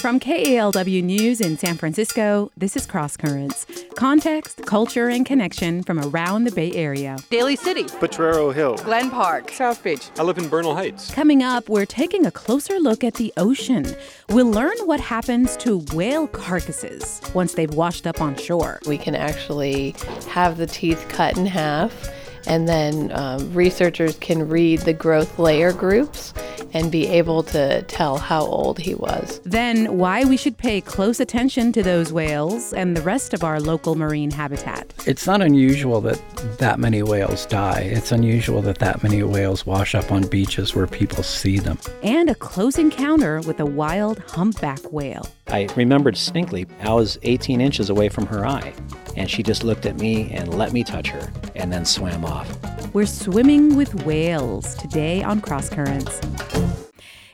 From KALW News in San Francisco, this is Cross Currents. Context, culture, and connection from around the Bay Area. Daly City, Potrero Hill, Glen Park, South Beach. I live in Bernal Heights. Coming up, we're taking a closer look at the ocean. We'll learn what happens to whale carcasses once they've washed up on shore. We can actually have the teeth cut in half and then um, researchers can read the growth layer groups and be able to tell how old he was. Then, why we should pay close attention to those whales and the rest of our local marine habitat. It's not unusual that that many whales die. It's unusual that that many whales wash up on beaches where people see them. And a close encounter with a wild humpback whale. I remembered distinctly I was 18 inches away from her eye, and she just looked at me and let me touch her and then swam off. We're swimming with whales today on Cross Currents.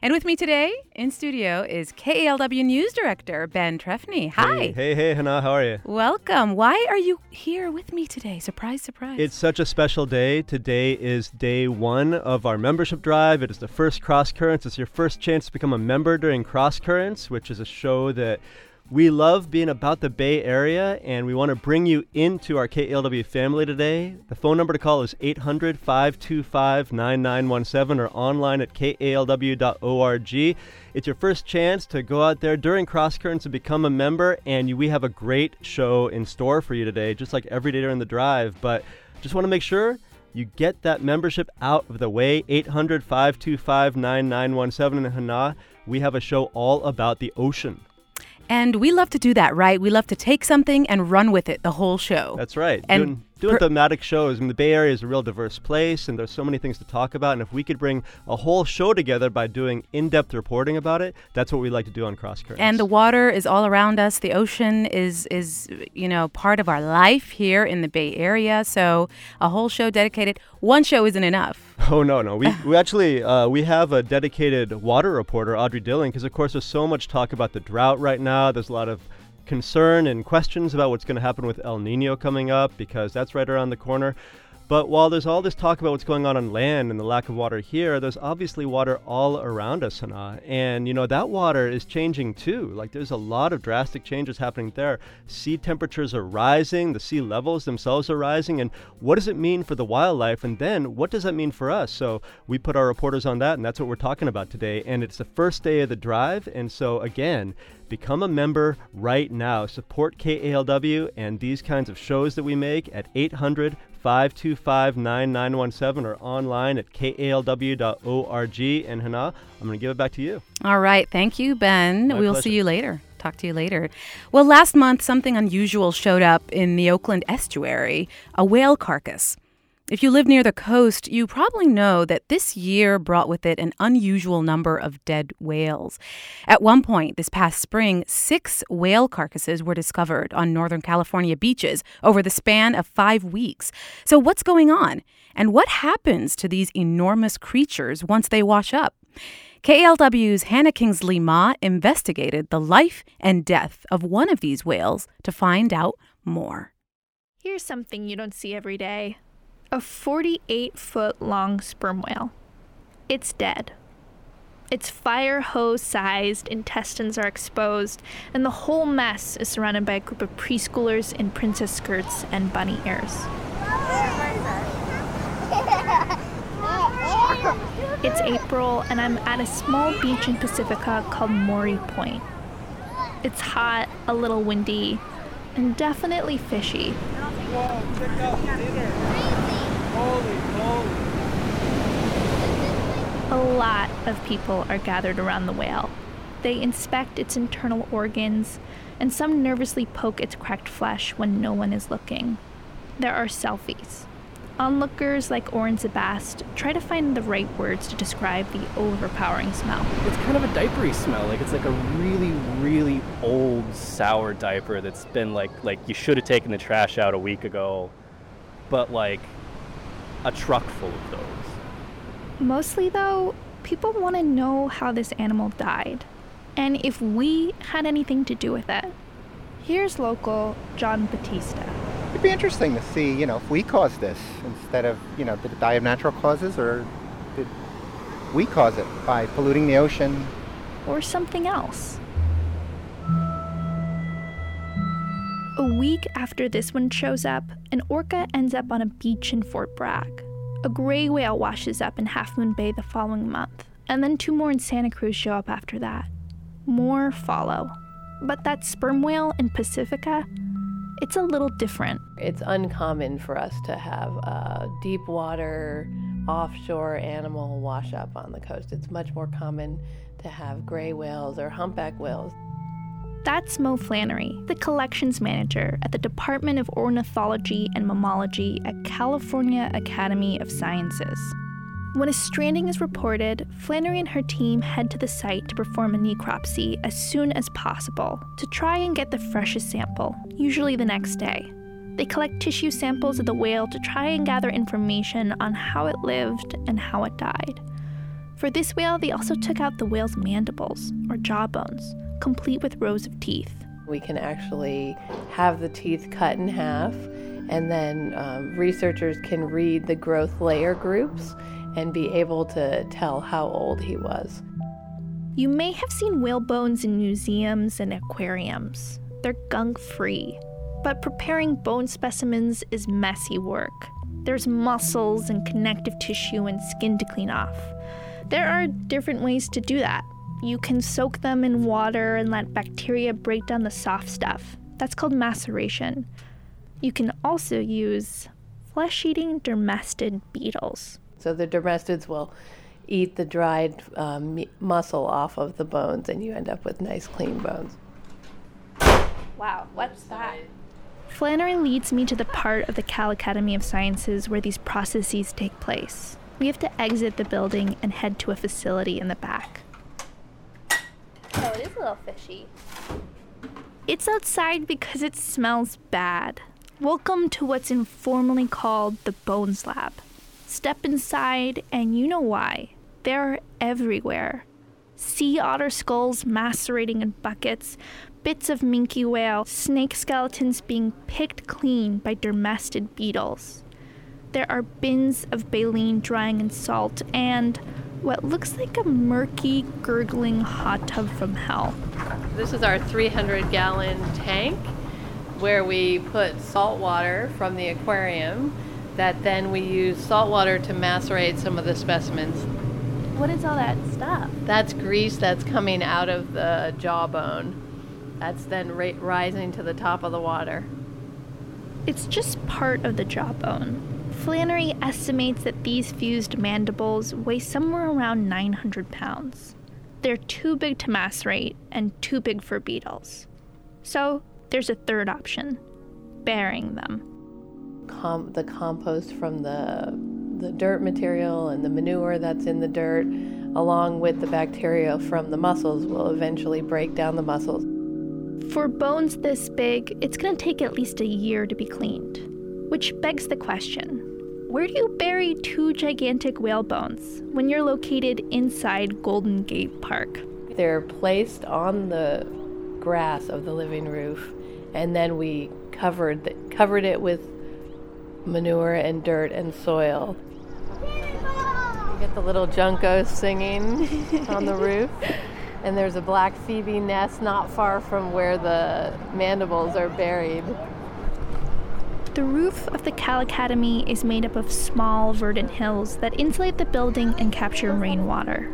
And with me today in studio is KALW News Director Ben Trefny. Hi. Hey, hey, hey, Hannah, how are you? Welcome. Why are you here with me today? Surprise, surprise. It's such a special day. Today is day one of our membership drive. It is the first Cross Currents. It's your first chance to become a member during Cross Currents, which is a show that we love being about the Bay Area, and we want to bring you into our KALW family today. The phone number to call is 800 525 9917 or online at kalw.org. It's your first chance to go out there during Cross Currents and become a member, and we have a great show in store for you today, just like every day during the drive. But just want to make sure you get that membership out of the way. 800 525 9917 in Hana. We have a show all about the ocean. And we love to do that, right? We love to take something and run with it the whole show. That's right. And doing doing thematic shows. I mean, the Bay Area is a real diverse place, and there's so many things to talk about. And if we could bring a whole show together by doing in-depth reporting about it, that's what we like to do on Cross Currents. And the water is all around us. The ocean is is you know part of our life here in the Bay Area. So a whole show dedicated. One show isn't enough. Oh no, no. We we actually uh, we have a dedicated water reporter, Audrey Dilling, because of course there's so much talk about the drought right now. There's a lot of concern and questions about what's going to happen with El Nino coming up because that's right around the corner. But while there's all this talk about what's going on on land and the lack of water here, there's obviously water all around us. And, you know, that water is changing too. Like, there's a lot of drastic changes happening there. Sea temperatures are rising, the sea levels themselves are rising. And what does it mean for the wildlife? And then what does that mean for us? So we put our reporters on that, and that's what we're talking about today. And it's the first day of the drive. And so, again, Become a member right now. Support KALW and these kinds of shows that we make at 800 525 9917 or online at kalw.org. And Hannah, I'm going to give it back to you. All right. Thank you, Ben. My we'll pleasure. see you later. Talk to you later. Well, last month, something unusual showed up in the Oakland estuary a whale carcass. If you live near the coast, you probably know that this year brought with it an unusual number of dead whales. At one point this past spring, six whale carcasses were discovered on Northern California beaches over the span of five weeks. So, what's going on? And what happens to these enormous creatures once they wash up? KALW's Hannah Kingsley Ma investigated the life and death of one of these whales to find out more. Here's something you don't see every day a 48 foot long sperm whale. It's dead. Its fire hose sized intestines are exposed, and the whole mess is surrounded by a group of preschoolers in princess skirts and bunny ears. It's April, and I'm at a small beach in Pacifica called Mori Point. It's hot, a little windy, and definitely fishy. A lot of people are gathered around the whale. They inspect its internal organs, and some nervously poke its cracked flesh when no one is looking. There are selfies. Onlookers like Oren Zabast try to find the right words to describe the overpowering smell. It's kind of a diapery smell. Like it's like a really, really old sour diaper that's been like like you should have taken the trash out a week ago, but like a truck full of those. Mostly, though, people want to know how this animal died, and if we had anything to do with it. Here's local John Batista. It'd be interesting to see, you know, if we caused this instead of, you know, did it die of natural causes or did we cause it by polluting the ocean? Or something else. A week after this one shows up, an orca ends up on a beach in Fort Bragg. A gray whale washes up in Half Moon Bay the following month, and then two more in Santa Cruz show up after that. More follow. But that sperm whale in Pacifica, it's a little different. It's uncommon for us to have a deep water, offshore animal wash up on the coast. It's much more common to have gray whales or humpback whales. That's Mo Flannery, the collections manager at the Department of Ornithology and Mammalogy at California Academy of Sciences. When a stranding is reported, Flannery and her team head to the site to perform a necropsy as soon as possible to try and get the freshest sample, usually the next day. They collect tissue samples of the whale to try and gather information on how it lived and how it died. For this whale, they also took out the whale's mandibles, or jawbones, complete with rows of teeth. We can actually have the teeth cut in half, and then um, researchers can read the growth layer groups and be able to tell how old he was. You may have seen whale bones in museums and aquariums. They're gunk free. But preparing bone specimens is messy work. There's muscles and connective tissue and skin to clean off. There are different ways to do that. You can soak them in water and let bacteria break down the soft stuff. That's called maceration. You can also use flesh eating dermestid beetles. So the dermestids will eat the dried um, muscle off of the bones, and you end up with nice, clean bones. Wow, what's that? Flannery leads me to the part of the Cal Academy of Sciences where these processes take place. We have to exit the building and head to a facility in the back. Oh, it is a little fishy. It's outside because it smells bad. Welcome to what's informally called the Bones Lab. Step inside, and you know why. They're everywhere. Sea otter skulls macerating in buckets, bits of minke whale, snake skeletons being picked clean by dermestid beetles. There are bins of baleen drying in salt, and what looks like a murky, gurgling hot tub from hell. This is our 300 gallon tank where we put salt water from the aquarium that then we use salt water to macerate some of the specimens. What is all that stuff? That's grease that's coming out of the jawbone. That's then ra- rising to the top of the water. It's just part of the jawbone. Flannery estimates that these fused mandibles weigh somewhere around 900 pounds. They're too big to macerate and too big for beetles. So there's a third option burying them. Com- the compost from the, the dirt material and the manure that's in the dirt, along with the bacteria from the mussels, will eventually break down the mussels. For bones this big, it's going to take at least a year to be cleaned. Which begs the question where do you bury two gigantic whale bones when you're located inside Golden Gate Park? They're placed on the grass of the living roof, and then we covered the, covered it with manure and dirt and soil. You get the little juncos singing on the roof, and there's a black phoebe nest not far from where the mandibles are buried. The roof of the Cal Academy is made up of small, verdant hills that insulate the building and capture rainwater.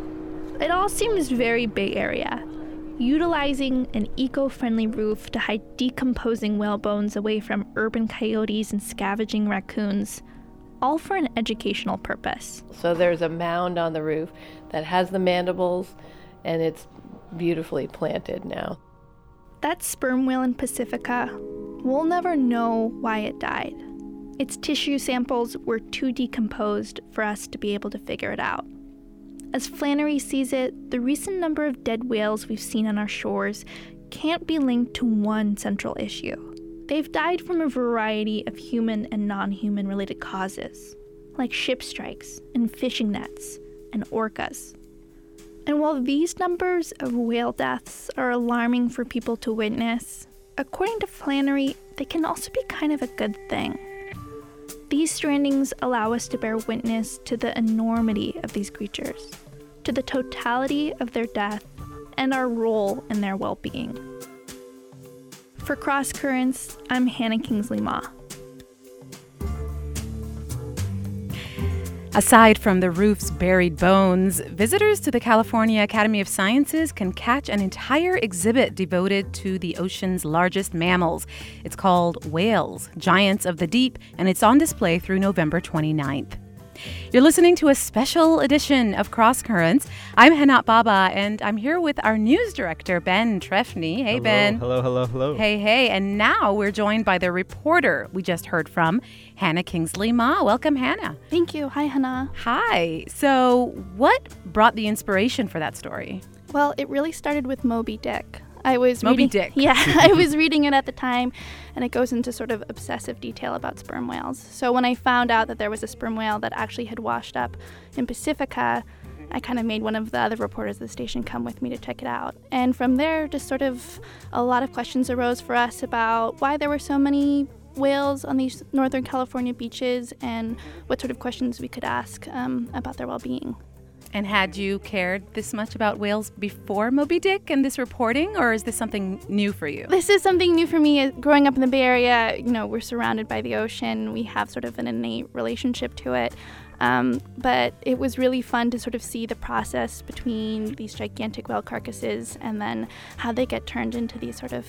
It all seems very Bay Area, utilizing an eco friendly roof to hide decomposing whale bones away from urban coyotes and scavenging raccoons, all for an educational purpose. So there's a mound on the roof that has the mandibles, and it's beautifully planted now. That's sperm whale in Pacifica, we'll never know why it died. Its tissue samples were too decomposed for us to be able to figure it out. As Flannery sees it, the recent number of dead whales we've seen on our shores can't be linked to one central issue. They've died from a variety of human and non human related causes, like ship strikes and fishing nets and orcas. And while these numbers of whale deaths are alarming for people to witness, according to Flannery, they can also be kind of a good thing. These strandings allow us to bear witness to the enormity of these creatures, to the totality of their death, and our role in their well being. For Cross Currents, I'm Hannah Kingsley Ma. Aside from the roof's buried bones, visitors to the California Academy of Sciences can catch an entire exhibit devoted to the ocean's largest mammals. It's called Whales, Giants of the Deep, and it's on display through November 29th. You're listening to a special edition of Cross Currents. I'm Hana Baba, and I'm here with our news director, Ben Trefny. Hey, hello, Ben. Hello, hello, hello. Hey, hey. And now we're joined by the reporter we just heard from, Hannah Kingsley Ma. Welcome, Hannah. Thank you. Hi, Hannah. Hi. So, what brought the inspiration for that story? Well, it really started with Moby Dick. I was Moby reading, Dick. Yeah, I was reading it at the time, and it goes into sort of obsessive detail about sperm whales. So when I found out that there was a sperm whale that actually had washed up in Pacifica, I kind of made one of the other reporters at the station come with me to check it out. And from there, just sort of a lot of questions arose for us about why there were so many whales on these Northern California beaches and what sort of questions we could ask um, about their well being. And had you cared this much about whales before Moby Dick and this reporting, or is this something new for you? This is something new for me. Growing up in the Bay Area, you know, we're surrounded by the ocean. We have sort of an innate relationship to it. Um, but it was really fun to sort of see the process between these gigantic whale carcasses and then how they get turned into these sort of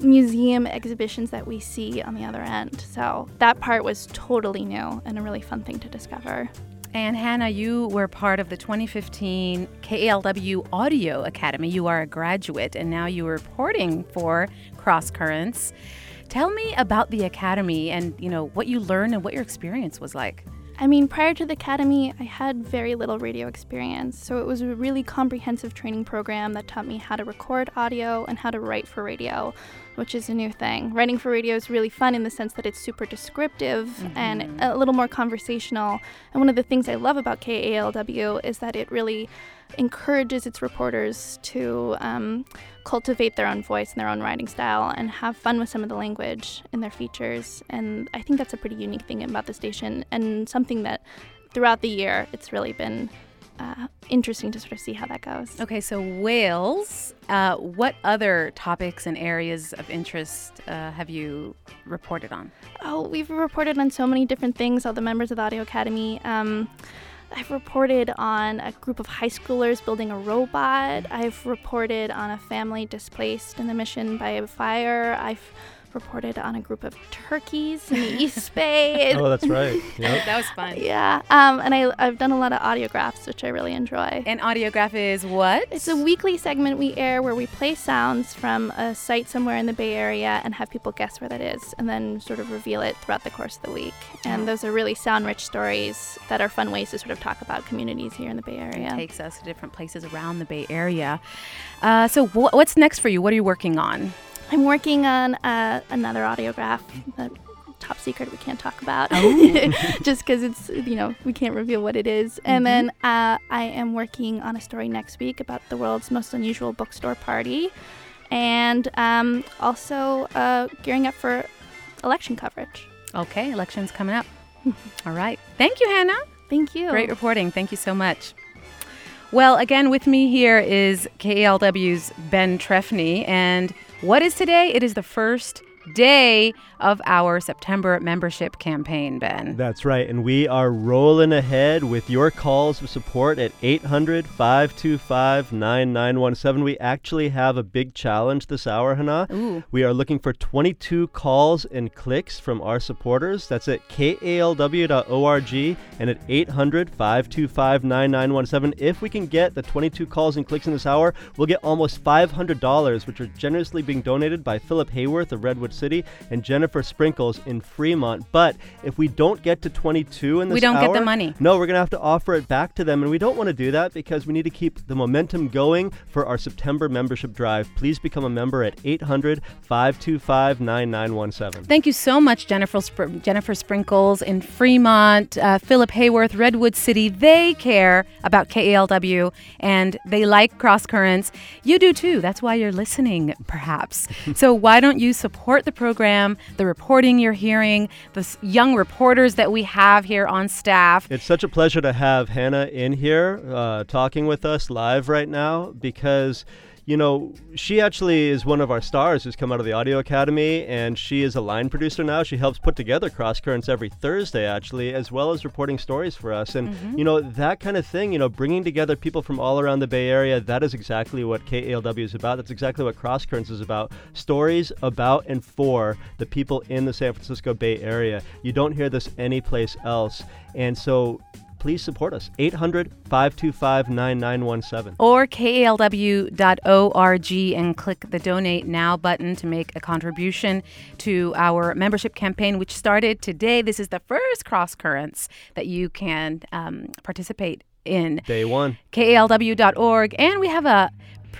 museum exhibitions that we see on the other end. So that part was totally new and a really fun thing to discover. And Hannah, you were part of the 2015 KALW Audio Academy. You are a graduate, and now you are reporting for Cross Currents. Tell me about the academy and you know what you learned and what your experience was like. I mean, prior to the academy, I had very little radio experience, so it was a really comprehensive training program that taught me how to record audio and how to write for radio, which is a new thing. Writing for radio is really fun in the sense that it's super descriptive mm-hmm. and a little more conversational. And one of the things I love about KALW is that it really encourages its reporters to um, cultivate their own voice and their own writing style and have fun with some of the language in their features. And I think that's a pretty unique thing about the station and something that throughout the year it's really been uh, interesting to sort of see how that goes. Okay, so whales. Uh, what other topics and areas of interest uh, have you reported on? Oh, we've reported on so many different things. All the members of the Audio Academy. Um, I've reported on a group of high schoolers building a robot. I've reported on a family displaced in the mission by a fire. I've reported on a group of turkeys in the East Bay. oh, that's right. Yep. that was fun. Yeah. Um, and I, I've done a lot of audiographs, which I really enjoy. An audiograph is what? It's a weekly segment we air where we play sounds from a site somewhere in the Bay Area and have people guess where that is, and then sort of reveal it throughout the course of the week. And those are really sound-rich stories that are fun ways to sort of talk about communities here in the Bay Area. It takes us to different places around the Bay Area. Uh, so, wh- what's next for you? What are you working on? I'm working on uh, another audiograph. that top secret we can't talk about oh. just because it's you know we can't reveal what it is. and mm-hmm. then uh, i am working on a story next week about the world's most unusual bookstore party and um, also uh, gearing up for election coverage okay elections coming up all right thank you hannah thank you great reporting thank you so much well again with me here is kalw's ben trefny and what is today? It is the first day of our September membership campaign, Ben. That's right. And we are rolling ahead with your calls of support at 800 525 9917. We actually have a big challenge this hour, Hannah. Ooh. We are looking for 22 calls and clicks from our supporters. That's at kalw.org and at 800 525 9917. If we can get the 22 calls and clicks in this hour, we'll get almost $500, which are generously being donated by Philip Hayworth of Redwood City and Jennifer Sprinkles in Fremont. But if we don't get to 22 in this we don't hour, get the money. No, we're going to have to offer it back to them. And we don't want to do that because we need to keep the momentum going for our September membership drive. Please become a member at 800 525 9917. Thank you so much, Jennifer, Sp- Jennifer Sprinkles in Fremont, uh, Philip Hayworth, Redwood City. They care about KALW and they like cross currents. You do too. That's why you're listening, perhaps. so why don't you support the program, the reporting you're hearing, the young reporters that we have here on staff. It's such a pleasure to have Hannah in here uh, talking with us live right now because you know, she actually is one of our stars who's come out of the Audio Academy, and she is a line producer now. She helps put together Cross Currents every Thursday, actually, as well as reporting stories for us. And, Mm-hmm. you know, that kind of thing, you know, bringing together people from all around the Bay Area, that is exactly what KALW is about. That's exactly what Cross Currents is about. Stories about and for the people in the San Francisco Bay Area. You don't hear this anyplace else. And so, please support us. 800 525 9917. or kalw.org and click the donate now button to make a contribution to our membership campaign, which started today. This is the first cross currents that you can um, participate in. Day one. kalw.org. And we have a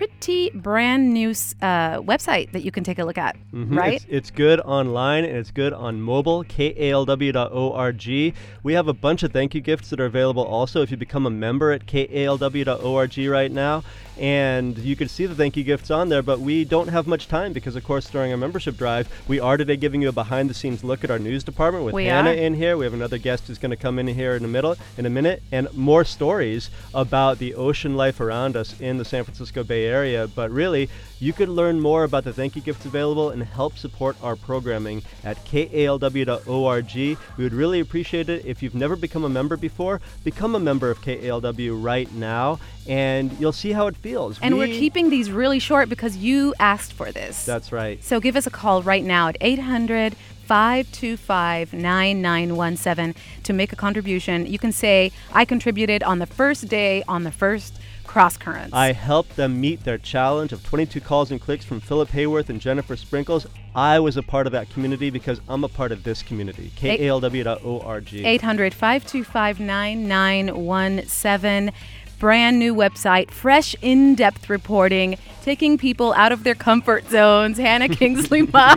pretty brand new uh, website that you can take a look at, Mhm. right? It's, it's good online and it's good on mobile, kalw.org. We have a bunch of thank you gifts that are available also if you become a member at kalw.org right now. And you can see the thank you gifts on there, but we don't have much time because, of course, during our membership drive, we are today giving you a behind the scenes look at our news department with We Hannah are. in here. We have another guest who's going to come in here in a middle in a minute, and more stories about the ocean life around us in the San Francisco Bay Area. Area, but really, you could learn more about the thank you gifts available and help support our programming at kalw.org. We would really appreciate it if you've never become a member before. Become a member of KALW right now, and you'll see how it feels. And we're keeping these really short because you asked for this. That's right. So give us a call right now at 800 525 9917 to make a contribution. You can say, I contributed on the first day on the first cross currents. I helped them meet their challenge of 22 calls and clicks from Philip Hayworth and Jennifer Sprinkles. I was a part of that community because I'm a part of this community. KALW.org. 800 525 9917. Brand new website, fresh in depth reporting, taking people out of their comfort zones. Hannah Kingsley Ma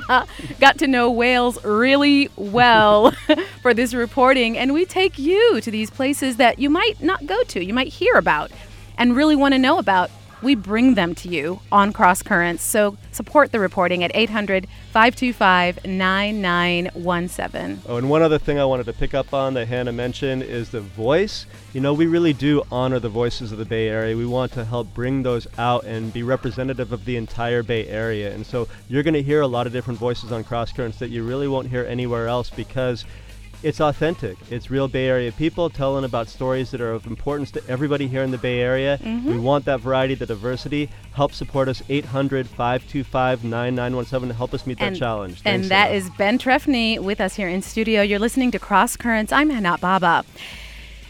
got to know whales really well for this reporting, and we take you to these places that you might not go to, you might hear about, and really want to know about. We bring them to you on Cross Currents. So support the reporting at 800 525 9917. Oh, and one other thing I wanted to pick up on that Hannah mentioned is the voice. You know, we really do honor the voices of the Bay Area. We want to help bring those out and be representative of the entire Bay Area. And so you're going to hear a lot of different voices on Cross Currents that you really won't hear anywhere else because it's authentic. It's real Bay Area people telling about stories that are of importance to everybody here in the Bay Area. Mm-hmm. We want that variety, the diversity. Help support us 800 525 9917 to help us meet that challenge. And Thanks, that Hannah. is Ben Trefny with us here in studio. You're listening to Cross Currents. I'm Hana Baba.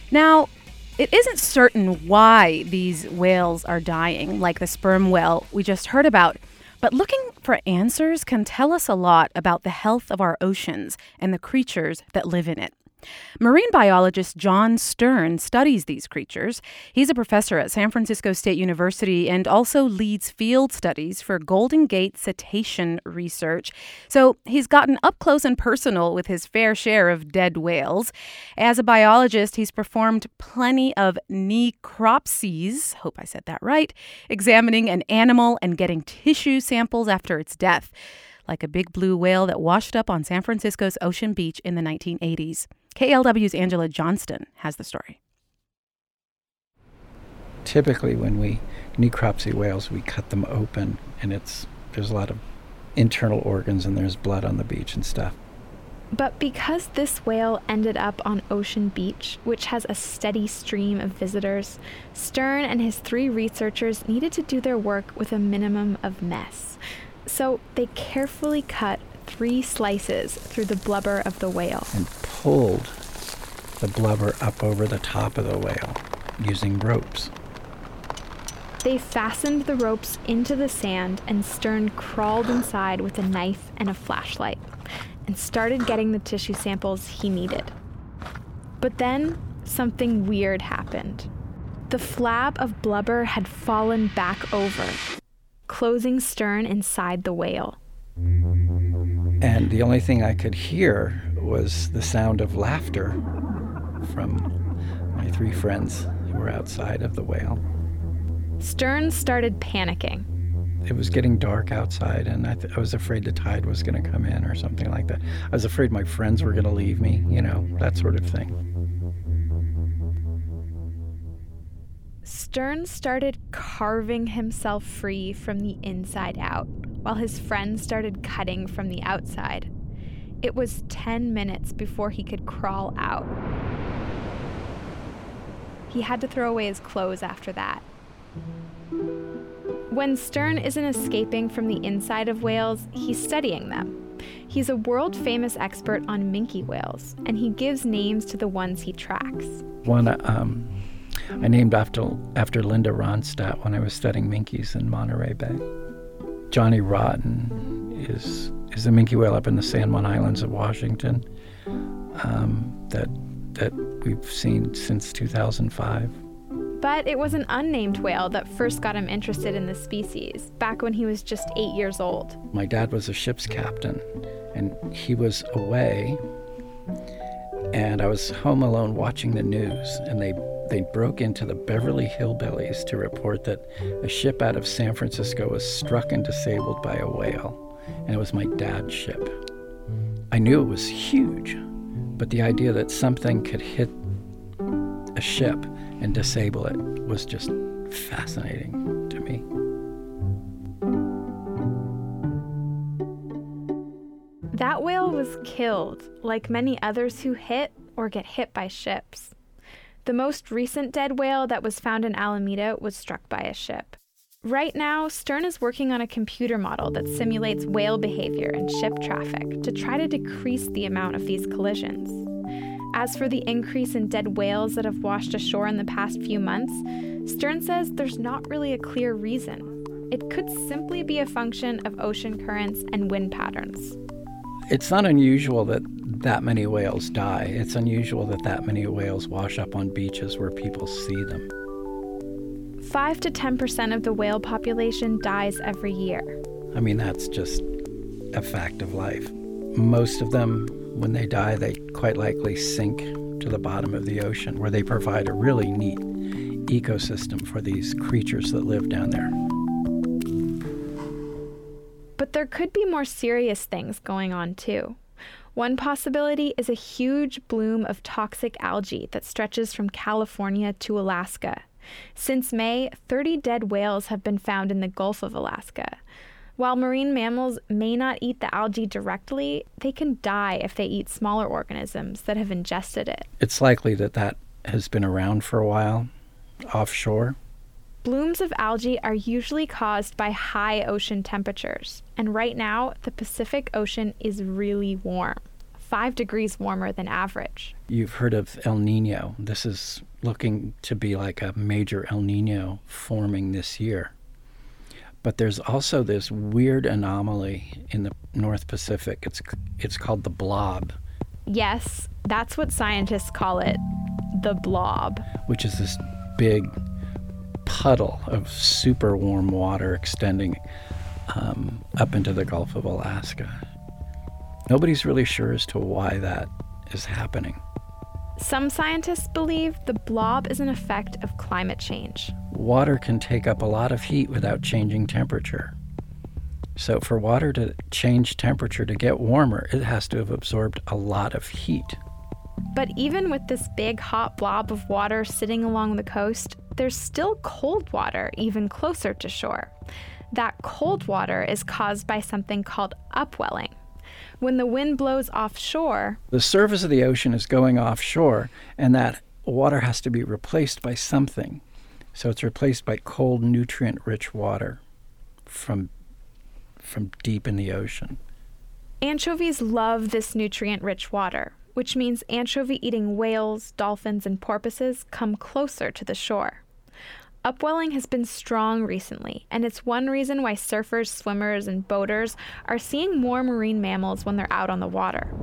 Now, it isn't certain why these whales are dying, like the sperm whale we just heard about. But looking for answers can tell us a lot about the health of our oceans and the creatures that live in it. Marine biologist John Stern studies these creatures. He's a professor at San Francisco State University and also leads field studies for Golden Gate cetacean research. So he's gotten up close and personal with his fair share of dead whales. As a biologist, he's performed plenty of necropsies, hope I said that right, examining an animal and getting tissue samples after its death like a big blue whale that washed up on San Francisco's Ocean Beach in the 1980s. KALW's Angela Johnston has the story. Typically, when we necropsy whales, we cut them open, and it's there's a lot of internal organs, and there's blood on the beach and stuff. But because this whale ended up on Ocean Beach, which has a steady stream of visitors, Stern and his three researchers needed to do their work with a minimum of mess. So they carefully cut three slices through the blubber of the whale. and pulled the blubber up over the top of the whale using ropes. They fastened the ropes into the sand, and Stern crawled inside with a knife and a flashlight and started getting the tissue samples he needed. But then something weird happened. The flab of blubber had fallen back over, closing Stern inside the whale. And the only thing I could hear was the sound of laughter from my three friends who were outside of the whale. Stern started panicking. It was getting dark outside, and I, th- I was afraid the tide was going to come in or something like that. I was afraid my friends were going to leave me, you know, that sort of thing. Stern started carving himself free from the inside out, while his friends started cutting from the outside. It was 10 minutes before he could crawl out. He had to throw away his clothes after that. When Stern isn't escaping from the inside of whales, he's studying them. He's a world famous expert on minke whales, and he gives names to the ones he tracks. One um, I named after, after Linda Ronstadt when I was studying minkes in Monterey Bay. Johnny Rotten is, is a minke whale up in the San Juan Islands of Washington um, that, that we've seen since 2005. But it was an unnamed whale that first got him interested in the species, back when he was just eight years old. My dad was a ship's captain, and he was away, and I was home alone watching the news, and they, they broke into the Beverly Hillbillies to report that a ship out of San Francisco was struck and disabled by a whale, and it was my dad's ship. I knew it was huge, but the idea that something could hit a ship and disable it was just fascinating to me. That whale was killed, like many others who hit or get hit by ships. The most recent dead whale that was found in Alameda was struck by a ship. Right now, Stern is working on a computer model that simulates whale behavior and ship traffic to try to decrease the amount of these collisions. As for the increase in dead whales that have washed ashore in the past few months, Stern says there's not really a clear reason. It could simply be a function of ocean currents and wind patterns. It's not unusual that that many whales die. It's unusual that that many whales wash up on beaches where people see them. 5 to 10% of the whale population dies every year. I mean, that's just a fact of life. Most of them when they die, they quite likely sink to the bottom of the ocean, where they provide a really neat ecosystem for these creatures that live down there. But there could be more serious things going on too. One possibility is a huge bloom of toxic algae that stretches from California to Alaska. Since May, 30 dead whales have been found in the Gulf of Alaska. While marine mammals may not eat the algae directly, they can die if they eat smaller organisms that have ingested it. It's likely that that has been around for a while offshore. Blooms of algae are usually caused by high ocean temperatures, and right now the Pacific Ocean is really warm. Five degrees warmer than average. You've heard of El Nino. This is looking to be like a major El Nino forming this year. But there's also this weird anomaly in the North Pacific. It's it's called the blob. Yes, that's what scientists call it, the blob, which is this big puddle of super warm water extending um, up into the Gulf of Alaska. Nobody's really sure as to why that is happening. Some scientists believe the blob is an effect of climate change. Water can take up a lot of heat without changing temperature. So, for water to change temperature to get warmer, it has to have absorbed a lot of heat. But even with this big hot blob of water sitting along the coast, there's still cold water even closer to shore. That cold water is caused by something called upwelling. When the wind blows offshore, the surface of the ocean is going offshore, and that water has to be replaced by something. So it's replaced by cold, nutrient rich water from, from deep in the ocean. Anchovies love this nutrient rich water, which means anchovy eating whales, dolphins, and porpoises come closer to the shore. Upwelling has been strong recently, and it's one reason why surfers, swimmers, and boaters are seeing more marine mammals when they're out on the water.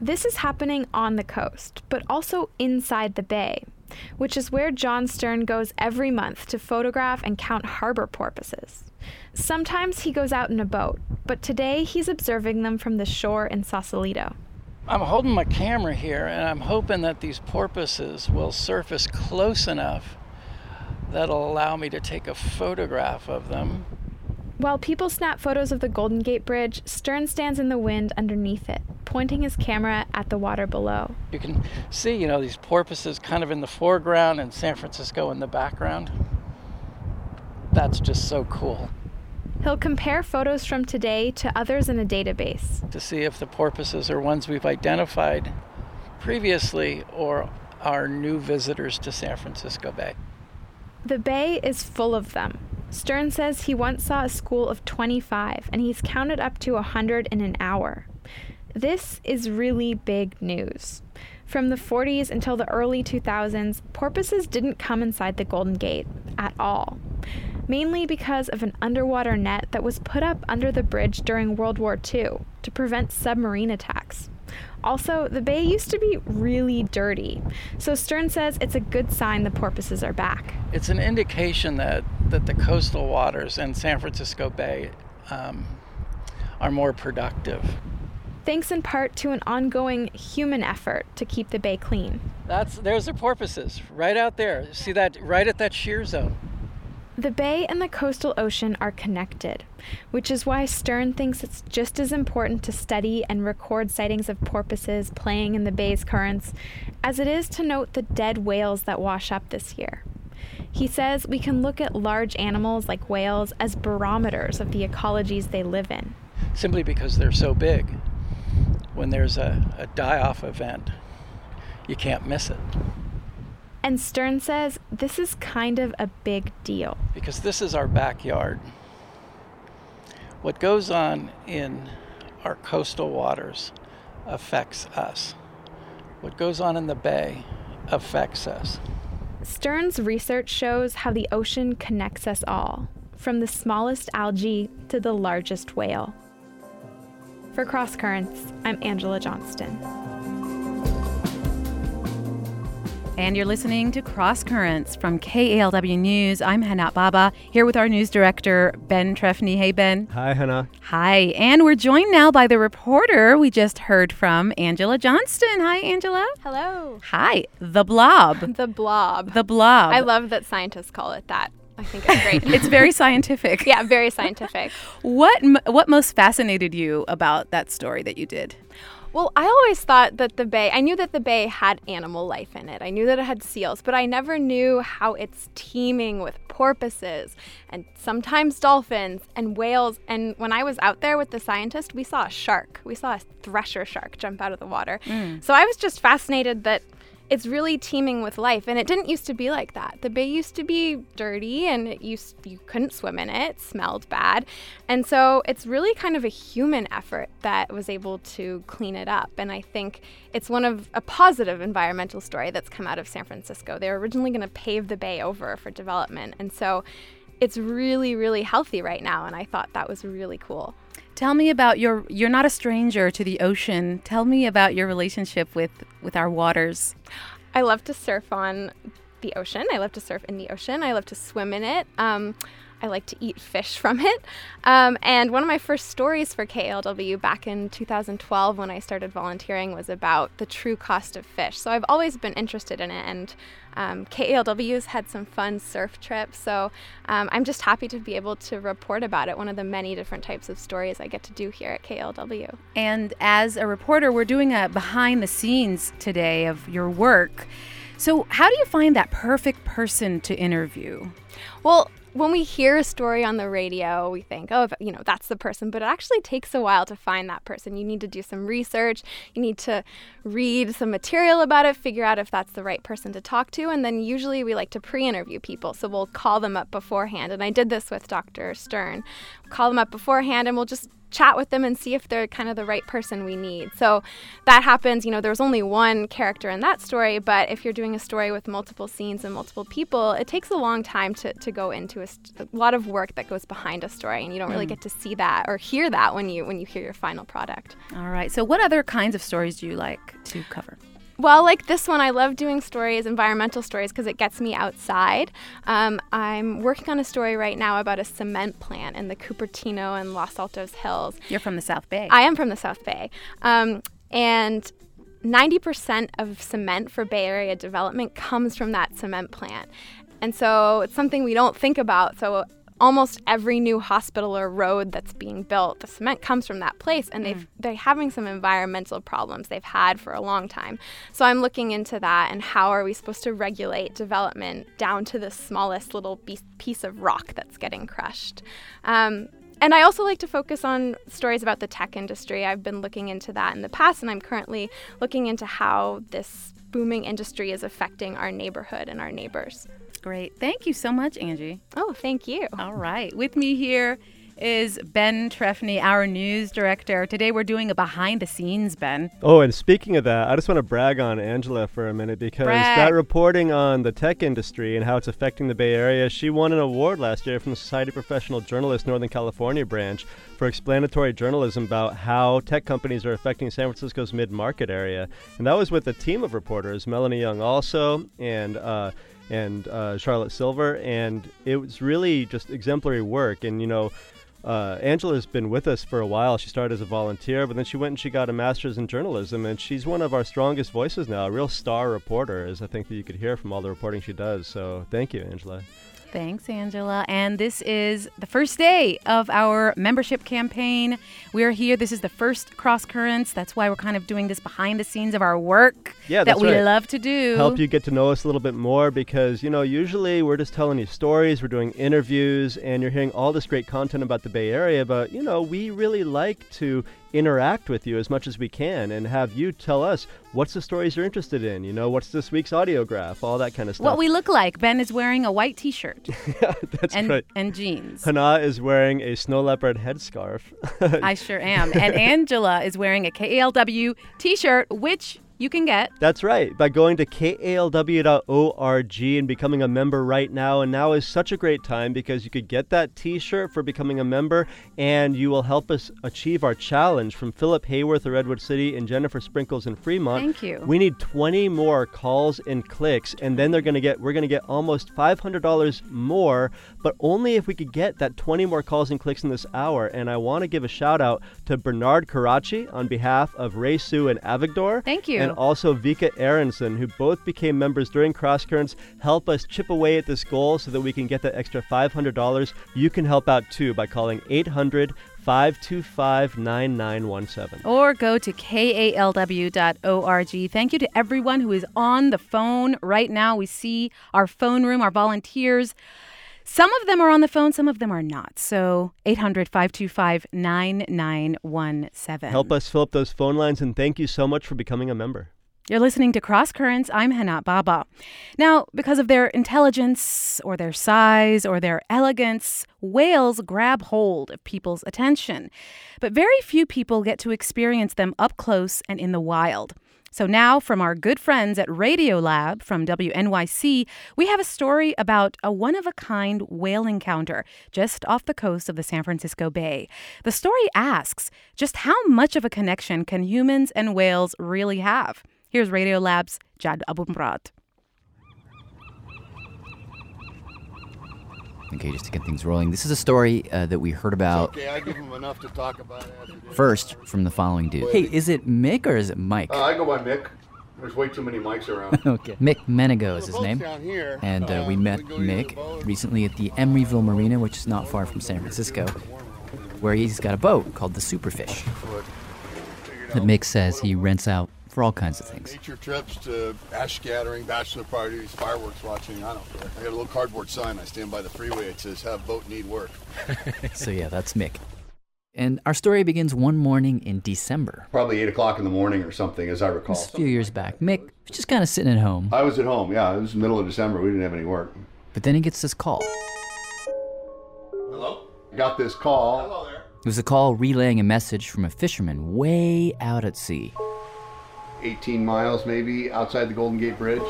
This is happening on the coast, but also inside the bay, which is where John Stern goes every month to photograph and count harbor porpoises. Sometimes he goes out in a boat, but today he's observing them from the shore in Sausalito. I'm holding my camera here and I'm hoping that these porpoises will surface close enough that'll allow me to take a photograph of them. While people snap photos of the Golden Gate Bridge, Stern stands in the wind underneath it, pointing his camera at the water below. You can see, you know, these porpoises kind of in the foreground and San Francisco in the background. That's just so cool. He'll compare photos from today to others in a database to see if the porpoises are ones we've identified previously or are new visitors to San Francisco Bay. The bay is full of them. Stern says he once saw a school of 25 and he's counted up to 100 in an hour. This is really big news. From the 40s until the early 2000s, porpoises didn't come inside the Golden Gate at all, mainly because of an underwater net that was put up under the bridge during World War II to prevent submarine attacks. Also, the bay used to be really dirty, so Stern says it's a good sign the porpoises are back. It's an indication that, that the coastal waters in San Francisco Bay um, are more productive. Thanks in part to an ongoing human effort to keep the bay clean. That's there's the porpoises right out there. See that right at that shear zone. The bay and the coastal ocean are connected, which is why Stern thinks it's just as important to study and record sightings of porpoises playing in the bay's currents as it is to note the dead whales that wash up this year. He says we can look at large animals like whales as barometers of the ecologies they live in. Simply because they're so big. When there's a, a die off event, you can't miss it. And Stern says this is kind of a big deal. Because this is our backyard. What goes on in our coastal waters affects us. What goes on in the bay affects us. Stern's research shows how the ocean connects us all, from the smallest algae to the largest whale. For Cross Currents, I'm Angela Johnston. And you're listening to Cross Currents from KALW News. I'm Hana Baba, here with our news director, Ben Trefny. Hey, Ben. Hi, Hana. Hi. And we're joined now by the reporter we just heard from, Angela Johnston. Hi, Angela. Hello. Hi. The Blob. the Blob. The Blob. I love that scientists call it that. I think it's great. it's very scientific. yeah, very scientific. what what most fascinated you about that story that you did? Well, I always thought that the bay, I knew that the bay had animal life in it. I knew that it had seals, but I never knew how it's teeming with porpoises and sometimes dolphins and whales. And when I was out there with the scientist, we saw a shark. We saw a thresher shark jump out of the water. Mm. So I was just fascinated that it's really teeming with life. And it didn't used to be like that. The bay used to be dirty and it used you couldn't swim in it, it smelled bad. And so it's really kind of a human effort that was able to clean it up. And i think it's one of a positive environmental story that's come out of san francisco. They were originally going to pave the bay over for development. And so it's really really healthy right now. And i thought that was really cool Tell me about your you're not a stranger to the ocean. Tell me about your relationship with with our waters. I love to surf on the ocean. I love to surf in the ocean. I love to swim in it. Um, I like to eat fish from it. Um, and one of my first stories for KALW back in 2012 when I started volunteering was about the true cost of fish. So I've always been interested in it, and um, KALW's had some fun surf trips. So um, I'm just happy to be able to report about it, one of the many different types of stories I get to do here at KALW. And as a reporter, we're doing a behind the scenes today of your work. So, how do you find that perfect person to interview? Well, when we hear a story on the radio, we think, oh, you know, that's the person. But it actually takes a while to find that person. You need to do some research. You need to read some material about it, figure out if that's the right person to talk to. And then usually we like to pre interview people. So we'll call them up beforehand. And I did this with Dr. Stern. We'll call them up beforehand and we'll just chat with them and see if they're kind of the right person we need. So that happens, you know, there's only one character in that story, but if you're doing a story with multiple scenes and multiple people, it takes a long time to, to go into a, st- a lot of work that goes behind a story and you don't really mm. get to see that or hear that when you when you hear your final product. All right. So what other kinds of stories do you like to cover? Well, like this one, I love doing stories, environmental stories, because it gets me outside. Um, I'm working on a story right now about a cement plant in the Cupertino and Los Altos Hills. You're from the South Bay. I am from the South Bay. Um, and 90% of cement for Bay Area development comes from that cement plant. And so it's something we don't think about. So almost every new hospital or road that's being built, the cement comes from that place, and they've they're having some environmental problems they've had for a long time. So I'm looking into that and how are we supposed to regulate development down to the smallest little piece of rock that's getting crushed. Um, and I also like to focus on stories about the tech industry. I've been looking into that in the past, and I'm currently looking into how this booming industry is affecting our neighborhood and our neighbors. Great. Thank you so much, Angie. Oh, thank you. All right. With me here is Ben Trefny, our news director. Today we're doing a behind the scenes, Ben. Oh, and speaking of that, I just want to brag on Angela for a minute because Brag. that reporting on the tech industry and how it's affecting the Bay Area, she won an award last year from the Society of Professional Journalists Northern California branch for explanatory journalism about how tech companies are affecting San Francisco's mid-market area. And that was with a team of reporters, Melanie Young also, and uh, and uh, Charlotte Silver, and it was really just exemplary work. And you know, uh, Angela's been with us for a while. She started as a volunteer, but then she went and she got a master's in journalism, and she's one of our strongest voices now, a real star reporter, as I think that you could hear from all the reporting she does. So thank you, Angela. Thanks, Angela. And this is the first day of our membership campaign. We're here. This is the first Cross Currents. That's why we're kind of doing this behind the scenes of our work Yeah, that we right. love to do. Help you get to know us a little bit more because, you know, usually we're just telling you stories, we're doing interviews, and you're hearing all this great content about the Bay Area. But, you know, we really like to interact with you as much as we can and have you tell us what's the stories you're interested in, you know, what's this week's audiograph, all that kind of stuff. What we look like. Ben is wearing a white t shirt yeah, That's and, right. and jeans. Hana is wearing a snow leopard headscarf. I sure am. And Angela is wearing a KALW t shirt, which you can get. That's right. By going to kalw.org and becoming a member right now. And now is such a great time because you could get that t shirt for becoming a member and you will help us achieve our challenge from Philip Hayworth of Redwood City and Jennifer Sprinkles in Fremont. Thank you. We need 20 more calls and clicks and then they're going to get we're going to get almost $500 more, but only if we could get that 20 more calls and clicks in this hour. And I want to give a shout out to Bernard Karachi on behalf of Ray Sue and Avigdor. Thank you. And also Vika Aronson, who both became members during Cross Currents, help us chip away at this goal so that we can get that extra $500. You can help out too by calling 800 525 9917. Or go to kalw.org. Thank you to everyone who is on the phone right now. We see our phone room, our volunteers. Some of them are on the phone, some of them are not. So 800 525 9917. Help us fill up those phone lines, and thank you so much for becoming a member. You're listening to Cross Currents. I'm Hana Baba. Now, because of their intelligence or their size or their elegance, whales grab hold of people's attention. But very few people get to experience them up close and in the wild. So now, from our good friends at Radiolab from WNYC, we have a story about a one of a kind whale encounter just off the coast of the San Francisco Bay. The story asks just how much of a connection can humans and whales really have? Here's Radiolab's Jad Abumrad. Okay, just to get things rolling, this is a story uh, that we heard about Okay, I give him enough to talk about as it is. first from the following dude. Hey, is it Mick or is it Mike? Uh, I go by Mick. There's way too many mics around. okay. Mick Menigoz is his name. And uh, Uh, we met we go use Mick recently at the Emeryville Marina, which is not far from San Francisco, where he's got a boat called the Superfish that Mick says he rents out for all kinds of things. Nature trips to ash scattering, bachelor parties, fireworks watching. I don't care. I got a little cardboard sign. I stand by the freeway. It says, "Have boat need work." so yeah, that's Mick. And our story begins one morning in December. Probably eight o'clock in the morning or something, as I recall. This is a few years back. Mick was just kind of sitting at home, I was at home. Yeah, it was the middle of December. We didn't have any work. but then he gets this call. Hello. I got this call. Hello there. It was a call relaying a message from a fisherman way out at sea. 18 miles maybe outside the Golden Gate Bridge.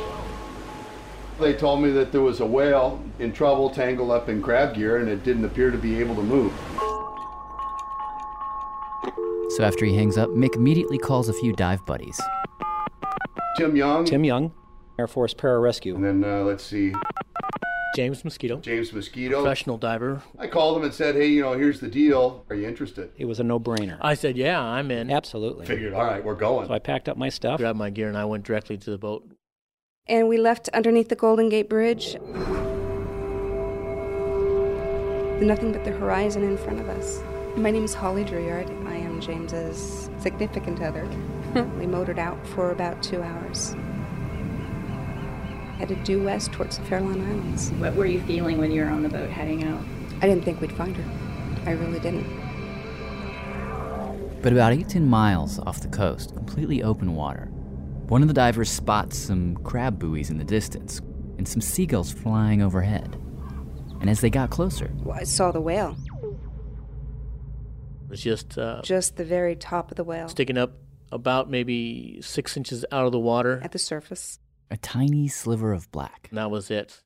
They told me that there was a whale in trouble, tangled up in crab gear, and it didn't appear to be able to move. So after he hangs up, Mick immediately calls a few dive buddies. Tim Young. Tim Young, Air Force Pararescue. And then uh, let's see, James Moskito, James Moskito. professional diver. I called him and said, hey, you know, here's the deal. Are you interested? It was a no-brainer. I said, "Yeah, I'm in." Absolutely. Figured, all right, we're going. So I packed up my stuff. Grabbed my gear and I went directly to the boat. And we left underneath the Golden Gate Bridge. nothing but the horizon in front of us. My name is Holly Drouillard. I am James's significant other. Hmm. we motored out for about two hours. Headed due west towards the Farallon Islands. What were you feeling when you were on the boat heading out? I didn't think we'd find her. I really didn't. But about 18 miles off the coast, completely open water, one of the divers spots some crab buoys in the distance and some seagulls flying overhead. And as they got closer, Well, I saw the whale. It was just uh, Just the very top of the whale. sticking up about maybe six inches out of the water. At the surface. A tiny sliver of black. And that was it.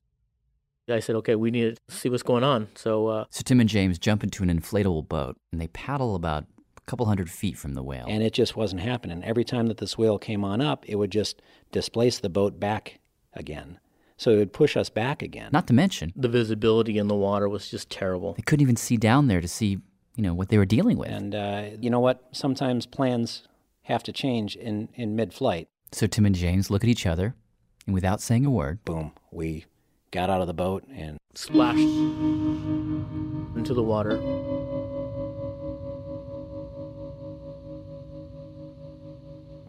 I said, okay, we need to see what's going on. So uh, So Tim and James jump into an inflatable boat and they paddle about a couple hundred feet from the whale. And it just wasn't happening. Every time that this whale came on up, it would just displace the boat back again. So it would push us back again. Not to mention, the visibility in the water was just terrible. they couldn't even see down there to see, you know, what they were dealing with. And uh, you know what? Sometimes plans have to change in, in mid flight. So Tim and James look at each other, and without saying a word, boom, we got out of the boat and Splashed into the water.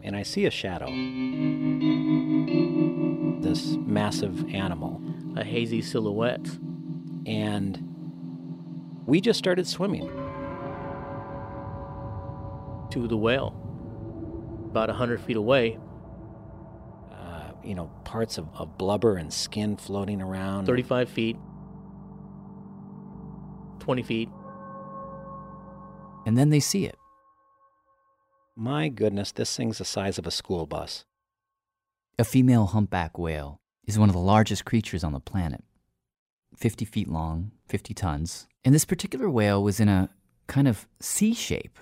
and I see a shadow. This massive animal. A hazy silhouette. And we just started swimming. To the whale. About a 100 feet away. You know, parts of, of blubber and skin floating around. 35 feet. 20 feet. and then they see it. My goodness, this thing's the size of a school bus. A female humpback whale is one of the largest creatures on the planet. 50 feet long, 50 tons. And this particular whale was in a kind of C shape,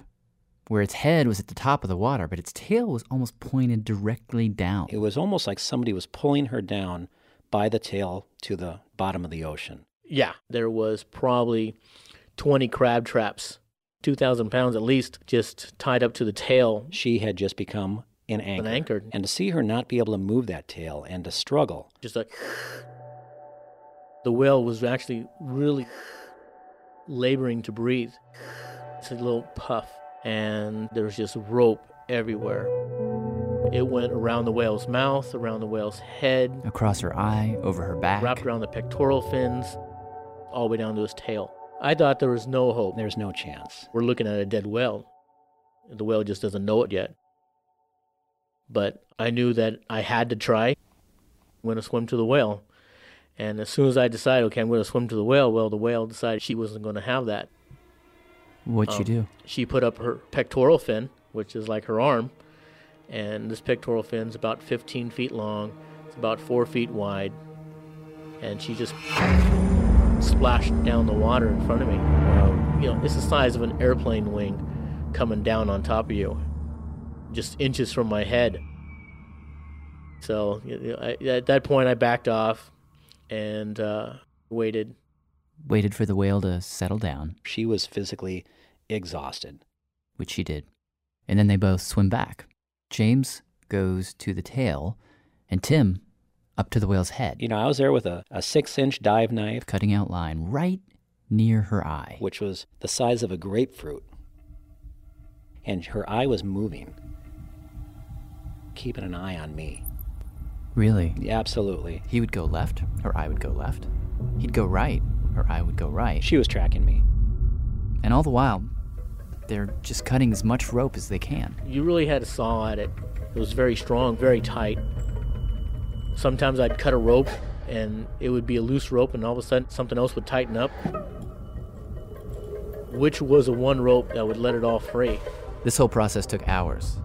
where its head was at the top of the water, but its tail was almost pointed directly down. It was almost like somebody was pulling her down by the tail to the bottom of the ocean. Yeah, there was probably 20 crab traps, 2,000 pounds at least, just tied up to the tail. She had just become an anchor. An anchored. And to see her not be able to move that tail and to struggle. Just like the whale was actually really laboring to breathe. It's a little puff, and there was just rope everywhere. It went around the whale's mouth, around the whale's head, Across her eye, over her back. wrapped around the pectoral fins, all the way down to his tail. I thought there was no hope. There's no chance. We're looking at a dead whale. The whale just doesn't know it yet. But I knew that I had to try. I'm going to swim to the whale. And as soon as I decided, okay, I'm going to swim to the whale, well, the whale decided she wasn't going to have that. What'd you Um, do? She put up her pectoral fin, which is like her arm, and this pectoral fin's about 15 feet long. It's about four feet wide, and she just splashed down the water in front of me. Um, you know, it's the size of an airplane wing coming down on top of you, just inches from my head. So you know, I, at that point, I backed off and uh, waited. Waited for the whale to settle down, She was physically exhausted. which she did. And then they both swim back. James goes to the tail, and Tim up to the whale's head, You know, I was there with a, a six inch dive knife, cutting out line right near her eye. which was the size of a grapefruit. And her eye was moving, keeping an eye on me. Really? Yeah, Absolutely. He would go left, her eye would go left. He'd go right, her eye would go right. She was tracking me. And all the while, they're just cutting as much rope as they can. You really had a saw at it. It was very strong, very tight. Sometimes I'd cut a rope and it would be a loose rope, and all of a sudden something else would tighten up. Which was the one rope that would let it all free? This whole process took hours.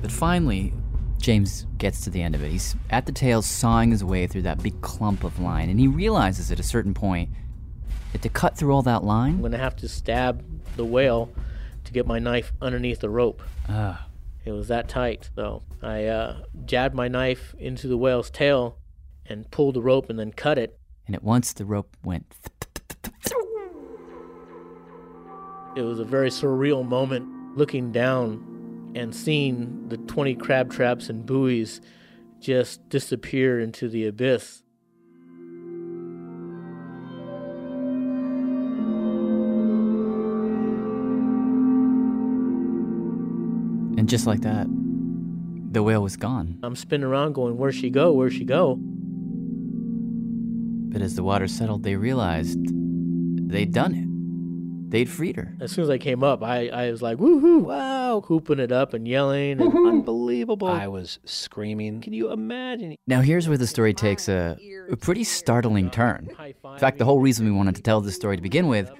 But finally, James gets to the end of it. He's at the tail, sawing his way through that big clump of line, and he realizes at a certain point to cut through all that line? I'm going to have to stab the whale to get my knife underneath the rope. ah, It was that tight. So I uh, jabbed my knife into the whale's tail and pulled the rope and then cut it. and at once the rope went. It was a very surreal moment looking down and seeing the 20 crab traps and buoys just disappear into the abyss. Just like that, the whale was gone. I'm spinning around going, Where'd she go? Where'd she go? But as the water settled, they realized they'd done it. They'd freed her. As soon as I came up, I, I was like, Woohoo, wow, hooping it up and yelling. And Unbelievable. I was screaming. Can you imagine? Now, here's where the story takes a, a pretty startling turn. In fact, the whole reason we wanted to tell this story to begin with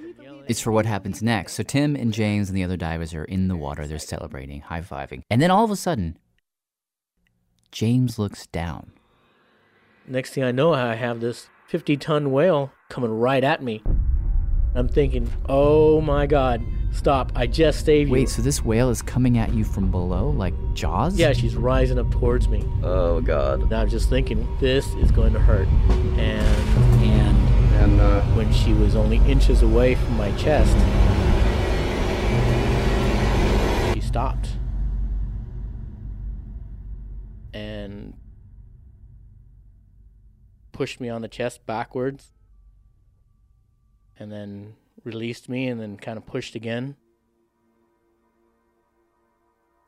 is for what happens next. So, Tim and James and the other divers are in the water. They're celebrating, high fiving. And then all of a sudden, James looks down. Next thing I know, I have this 50 ton whale coming right at me. I'm thinking, oh my God, stop. I just saved you. Wait, so this whale is coming at you from below, like Jaws? Yeah, she's rising up towards me. Oh, God. And I'm just thinking, this is going to hurt. And And And uh, when she was only inches away from my chest, she stopped. And pushed me on the chest backwards. And then released me and then kind of pushed again.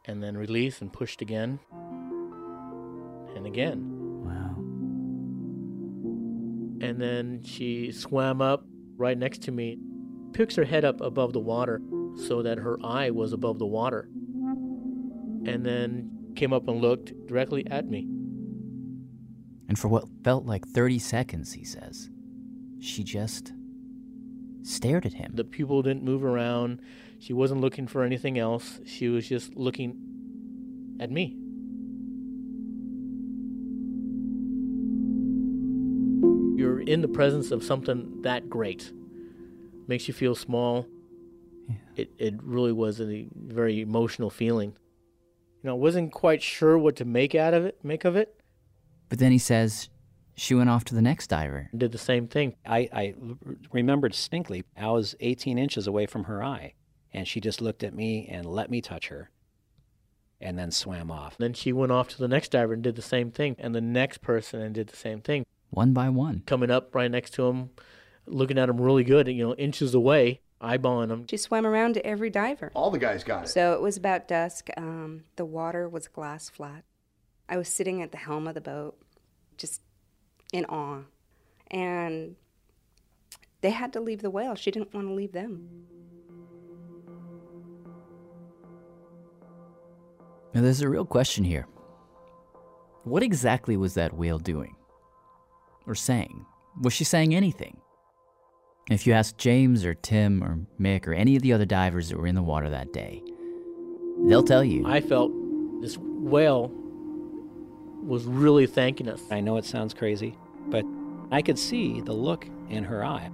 And then released and pushed again. And again. And then she swam up right next to me, picks her head up above the water so that her eye was above the water, and then came up and looked directly at me. And for what felt like 30 seconds, he says, she just stared at him. The pupil didn't move around. She wasn't looking for anything else. She was just looking at me. In the presence of something that great. Makes you feel small. It it really was a very emotional feeling. You know, I wasn't quite sure what to make out of it, make of it. But then he says she went off to the next diver. And did the same thing. I, I remembered distinctly, I was 18 inches away from her eye, and she just looked at me and let me touch her, and then swam off. Then she went off to the next diver and did the same thing, and the next person and did the same thing. One by one. Coming up right next to him, looking at him really good, you know, inches away, eyeballing him. She swam around to every diver. all the guys got it. So it was about dusk. Um, the water was glass flat. I was sitting at the helm of the boat, just in awe. And they had to leave the whale. She didn't want to leave them. Now, there's a real question here. What exactly was that whale doing? Or saying? Was she saying anything? If you ask James or Tim or Mick or any of the other divers that were in the water that day, they'll tell you. I felt this whale was really thanking us. I know it sounds crazy, but I could see the look in her eye.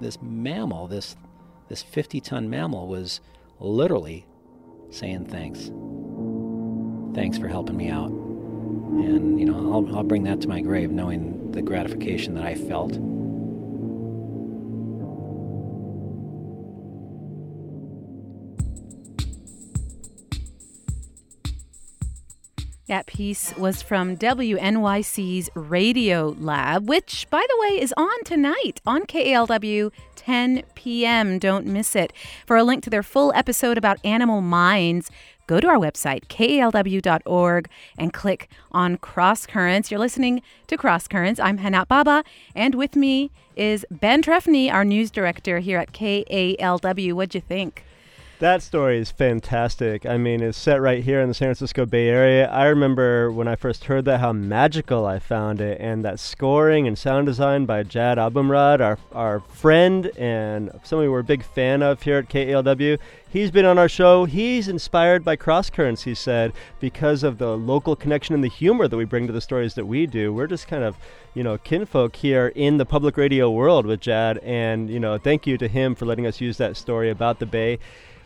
This mammal, this this 50-ton mammal was literally saying thanks. Thanks for helping me out. And, you know, I'll, I'll bring that to my grave knowing the gratification that I felt. That piece was from WNYC's Radio Lab, which, by the way, is on tonight on KALW 10 p.m. Don't miss it. For a link to their full episode about animal minds, go to our website, kalw.org, and click on Cross Currents. You're listening to Cross Currents. I'm Hana Baba, and with me is Ben Trefny, our news director here at KALW. What'd you think? That story is fantastic. I mean, it's set right here in the San Francisco Bay Area. I remember when I first heard that how magical I found it, and that scoring and sound design by Jad Abumrad, our our friend and somebody we're a big fan of here at KALW. He's been on our show. He's inspired by Cross Currents, he said, because of the local connection and the humor that we bring to the stories that we do. We're just kind of, you know, kinfolk here in the public radio world with Jad, and you know, thank you to him for letting us use that story about the Bay.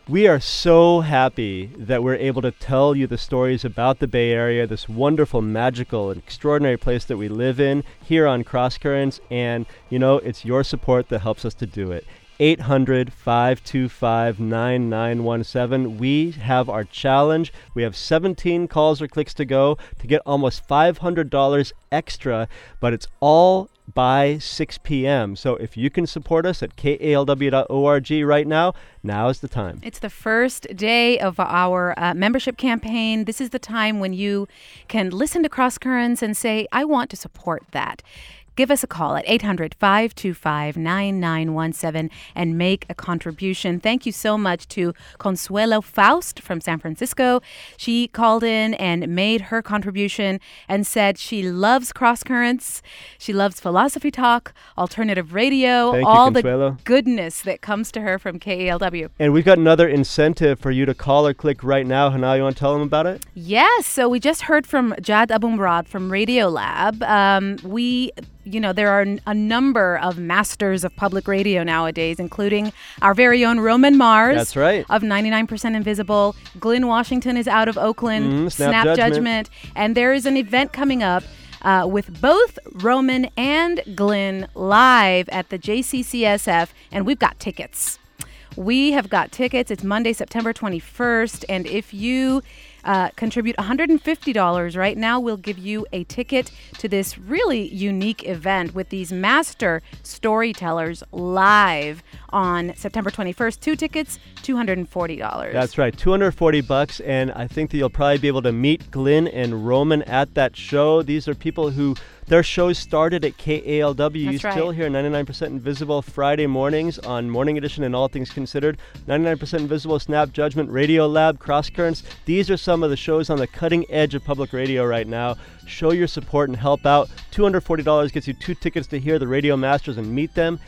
We are so happy that we're able to tell you the stories about the Bay Area, this wonderful, magical, and extraordinary place that we live in here on Cross Currents. And, you know, it's your support that helps us to do it. 800 525 9917. We have our challenge. We have 17 calls or clicks to go to get almost $500 extra, but it's all by 6 p.m. So if you can support us at kalw.org right now, now is the time. It's the first day of our uh, membership campaign. This is the time when you can listen to Cross Currents and say, I want to support that. Give us a call at 800 525 9917 and make a contribution. Thank you so much to Consuelo Faust from San Francisco. She called in and made her contribution and said she loves cross currents. She loves philosophy talk, alternative radio, Thank all Consuelo. the goodness that comes to her from KALW. And we've got another incentive for you to call or click right now. Hana, you want to tell them about it? Yes. So we just heard from Jad Abumrad from Radiolab. Um, we you know, there are a number of masters of public radio nowadays, including our very own Roman Mars. That's right. Of 99% Invisible. Glynn Washington is out of Oakland. Mm, Snap Judgment. And there is an event coming up uh, with both Roman and Glynn live at the JCCSF, and we've got tickets. We have got tickets. It's Monday, September 21st. And if you uh, contribute $150 right now, we'll give you a ticket to this really unique event with these master storytellers live on September 21st. Two tickets, $240. That's right, 240 bucks, and I think that you'll probably be able to meet Glynn and Roman at that show. These are people who their shows started at KALW. you still right. hear 99% Invisible Friday mornings on Morning Edition and All Things Considered. 99% Invisible, Snap Judgment, Radio Lab, Cross Currents. These are some of the shows on the cutting edge of public radio right now. Show your support and help out. $240 gets you two tickets to hear the Radio Masters and meet them.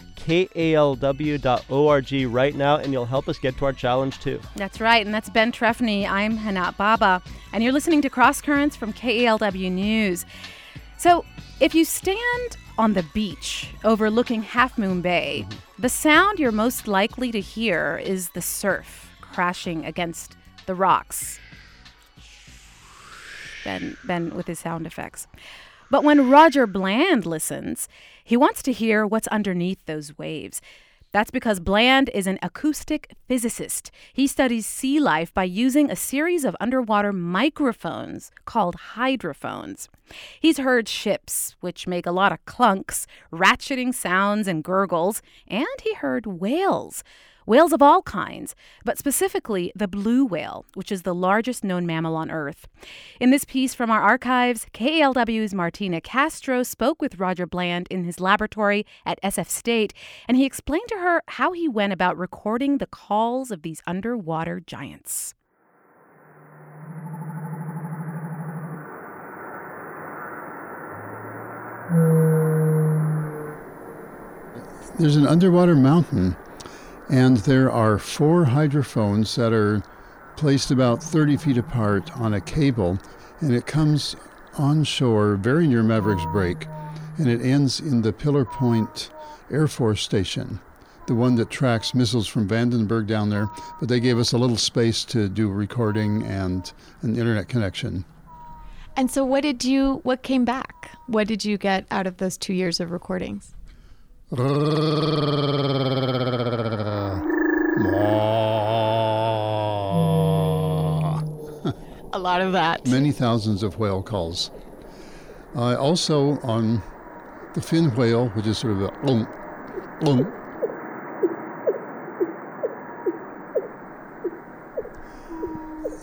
KALW.org right now, and you'll help us get to our challenge too. That's right, and that's Ben Trefny. I'm Hana Baba, and you're listening to Cross Currents from KALW News. So, if you stand on the beach overlooking Half Moon Bay, mm-hmm. the sound you're most likely to hear is the surf crashing against the rocks. Ben, ben with his sound effects. But when Roger Bland listens, he wants to hear what's underneath those waves. That's because Bland is an acoustic physicist. He studies sea life by using a series of underwater microphones called hydrophones. He's heard ships, which make a lot of clunks, ratcheting sounds, and gurgles, and he heard whales. Whales of all kinds, but specifically the blue whale, which is the largest known mammal on Earth. In this piece from our archives, KALW's Martina Castro spoke with Roger Bland in his laboratory at SF State, and he explained to her how he went about recording the calls of these underwater giants. There's an underwater mountain, and there are four hydrophones that are placed about 30 feet apart on a cable, and it comes onshore very near Mavericks Break, and it ends in the Pillar Point Air Force Station, the one that tracks missiles from Vandenberg down there. But they gave us a little space to do recording and an internet connection. And so, what did you? What came back? What did you get out of those two years of recordings? A lot of that. Many thousands of whale calls. Uh, also on the fin whale, which is sort of a um, um.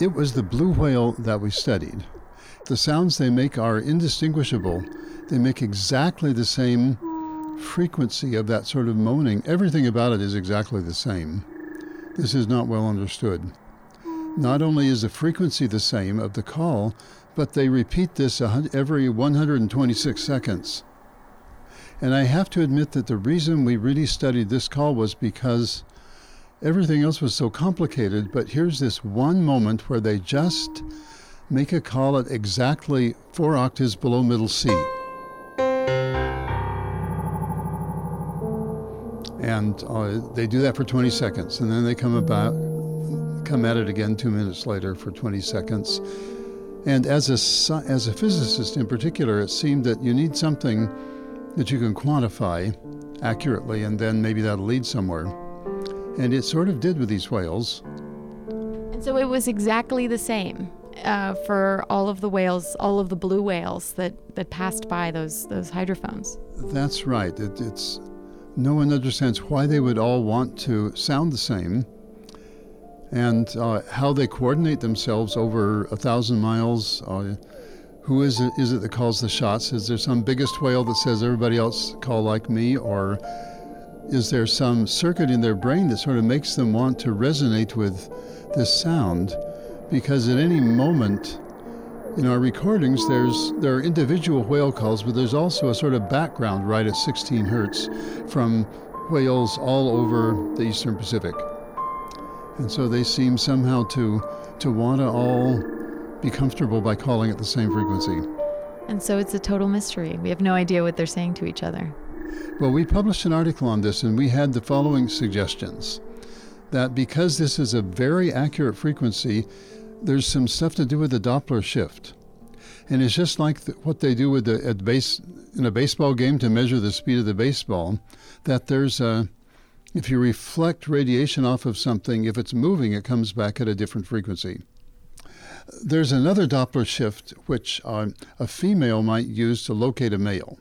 It was the blue whale that we studied. The sounds they make are indistinguishable. They make exactly the same frequency of that sort of moaning. Everything about it is exactly the same. This is not well understood. Not only is the frequency the same of the call, but they repeat this every 126 seconds. And I have to admit that the reason we really studied this call was because everything else was so complicated, but here's this one moment where they just make a call at exactly four octaves below middle C. And uh, they do that for 20 seconds, and then they come about, come at it again two minutes later for 20 seconds. And as a as a physicist in particular, it seemed that you need something that you can quantify accurately, and then maybe that'll lead somewhere. And it sort of did with these whales. And so it was exactly the same uh, for all of the whales, all of the blue whales that, that passed by those those hydrophones. That's right. It, it's no one understands why they would all want to sound the same, and uh, how they coordinate themselves over a thousand miles. Uh, who is it, is it that calls the shots? Is there some biggest whale that says everybody else call like me, or is there some circuit in their brain that sort of makes them want to resonate with this sound? Because at any moment in our recordings, there's there are individual whale calls, but there's also a sort of background right at 16 hertz from whales all over the eastern Pacific. And so they seem somehow to to want to all be comfortable by calling at the same frequency. And so it's a total mystery. We have no idea what they're saying to each other. Well, we published an article on this and we had the following suggestions that because this is a very accurate frequency, there's some stuff to do with the Doppler shift. And it's just like the, what they do with the at base in a baseball game to measure the speed of the baseball, that there's a if you reflect radiation off of something, if it's moving, it comes back at a different frequency. There's another Doppler shift which uh, a female might use to locate a male.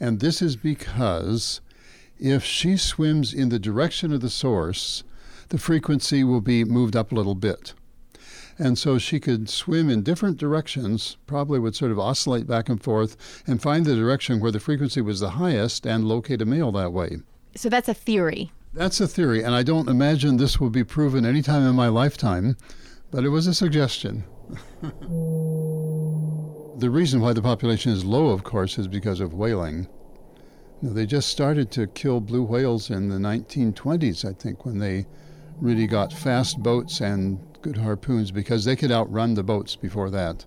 And this is because if she swims in the direction of the source, the frequency will be moved up a little bit. And so she could swim in different directions, probably would sort of oscillate back and forth, and find the direction where the frequency was the highest and locate a male that way. So that's a theory. That's a theory, and I don't imagine this will be proven anytime in my lifetime, but it was a suggestion. the reason why the population is low, of course, is because of whaling. Know, they just started to kill blue whales in the 1920s, I think, when they really got fast boats and good harpoons because they could outrun the boats before that.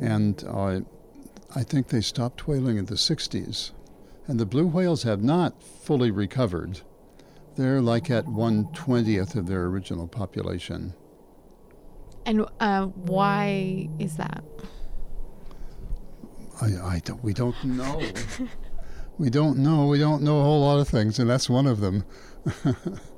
And uh, I think they stopped whaling in the 60s. And the blue whales have not fully recovered. They're like at 120th of their original population. And uh, why is that? I, I don't, we don't know. we don't know. We don't know a whole lot of things, and that's one of them.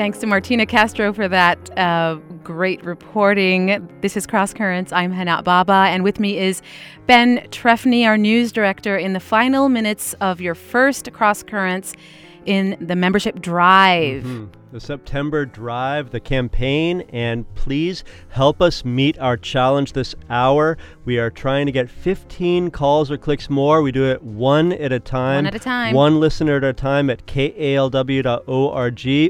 Thanks to Martina Castro for that uh, great reporting. This is Cross Currents. I'm Hana Baba, and with me is Ben Trefny, our news director, in the final minutes of your first Cross Currents in the membership drive. Mm-hmm. The September drive, the campaign, and please help us meet our challenge this hour. We are trying to get 15 calls or clicks more. We do it one at a time. One at a time. One listener at a time at kalw.org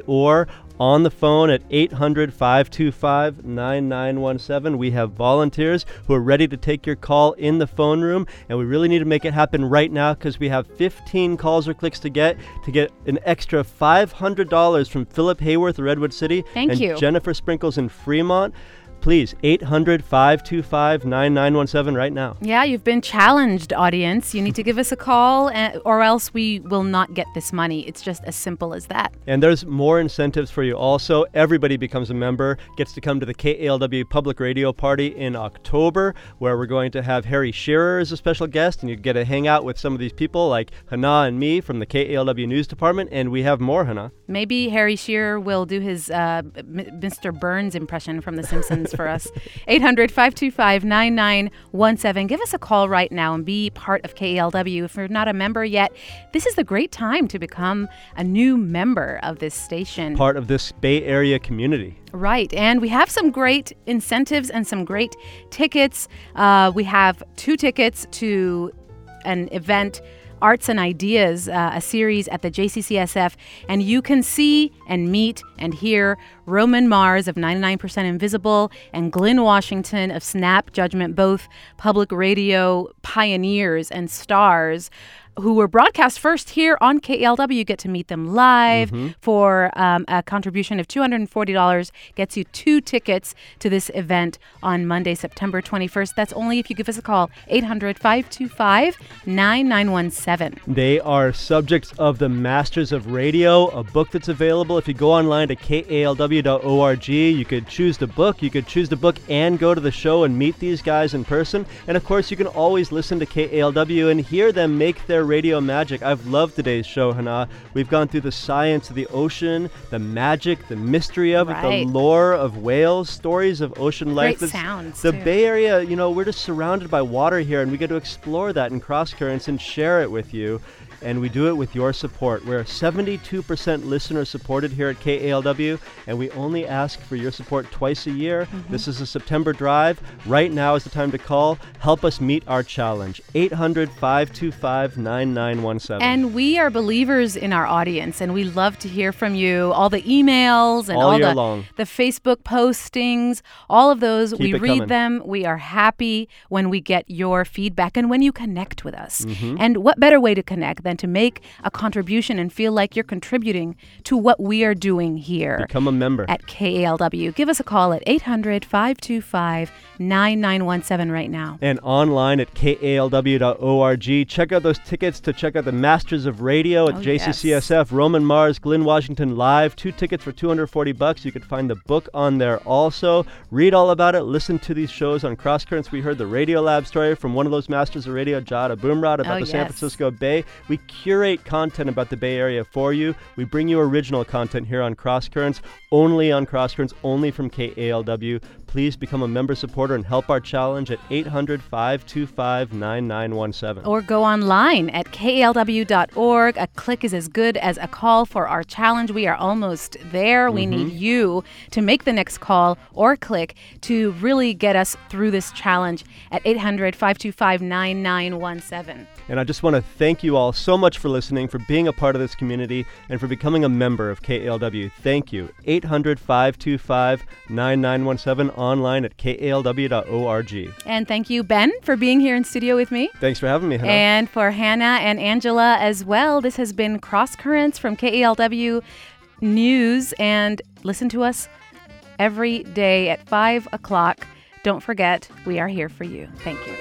or on the phone at 800 525 9917. We have volunteers who are ready to take your call in the phone room, and we really need to make it happen right now because we have 15 calls or clicks to get to get an extra $500 from Philip Hayworth of Redwood City Thank and you. Jennifer Sprinkles in Fremont. Please, 800 525 9917 right now. Yeah, you've been challenged, audience. You need to give us a call, uh, or else we will not get this money. It's just as simple as that. And there's more incentives for you also. Everybody becomes a member, gets to come to the KALW Public Radio Party in October, where we're going to have Harry Shearer as a special guest, and you get to hang out with some of these people like Hana and me from the KALW News Department, and we have more Hana. Maybe Harry Shearer will do his uh, M- Mr. Burns impression from The Simpsons for us. 800 525 9917. Give us a call right now and be part of KALW. If you're not a member yet, this is the great time to become a new member of this station. Part of this Bay Area community. Right. And we have some great incentives and some great tickets. Uh, we have two tickets to an event. Arts and Ideas, uh, a series at the JCCSF, and you can see and meet and hear Roman Mars of 99% Invisible and Glynn Washington of Snap Judgment, both public radio pioneers and stars who were broadcast first here on KALW. You get to meet them live Mhm. for um, a contribution of $240. Gets you two tickets to this event on Monday, September 21st. That's only if you give us a call, 800 525 9917. They are subjects of the Masters of Radio, a book that's available. If you go online to kalw.org, you could choose the book. You could choose the book and go to the show and meet these guys in person. And of course, you can always listen to KALW and hear them make their radio magic. I've loved today's show, Hana. We've gone through the science of the ocean, the magic, the mystery of it, the lore of whales, stories of ocean life. Great sounds, The too. Bay Area, you know, we're just surrounded by water here, and we get to explore that in cross currents and share it with you. And we do it with your support. We're 72% listener supported here at KALW, and we only ask for your support twice a year. Mm-hmm. This is a September drive. Right now is the time to call. Help us meet our challenge. 800 525 9917. And we are believers in our audience, and we love to hear from you. All the emails and All all, the, long. the Facebook postings, all of those, Keep we read coming. them. We are happy when we get your feedback and when you connect with us. Mhm. And what better way to connect than to make a contribution and feel like you're contributing to what we are doing here Become a member. at KALW? Give us a call at 800 525 9917 right now. and online at kalw.org. Check out those tickets to check out the Masters of Radio at Oh, JCCSF, Roman Mars, Glynn Washington Live. Two tickets for 240 bucks. You can find the book on there also. Read all about it. Listen to these shows on Cross Currents. We heard the Radio Lab story from one of those Masters of Radio, Jad Abumrad, about Oh, the San. Francisco Bay. We curate content about the Bay Area for you. We bring you original content here on Cross Currents, only on Cross Currents, only from KALW. Please become a member supporter and help our challenge at 800 525 9917. Or go online at kalw.org. A click is as good as a call for our challenge. We are almost there. We need Mhm. you to make the next call or click to really get us through this challenge at 800 525 9917. And I just want to thank you all so much for listening, for being a part of this community, and for becoming a member of KALW. Thank you. 800 525 9917 online at kalw.org. And thank you, Ben, for being here in studio with me. Thanks for having me, Hana. And for Hana and Angela as well. This has been Cross Currents from KALW News. And listen to us every day at 5 o'clock. Don't forget, we are here for you. Thank you.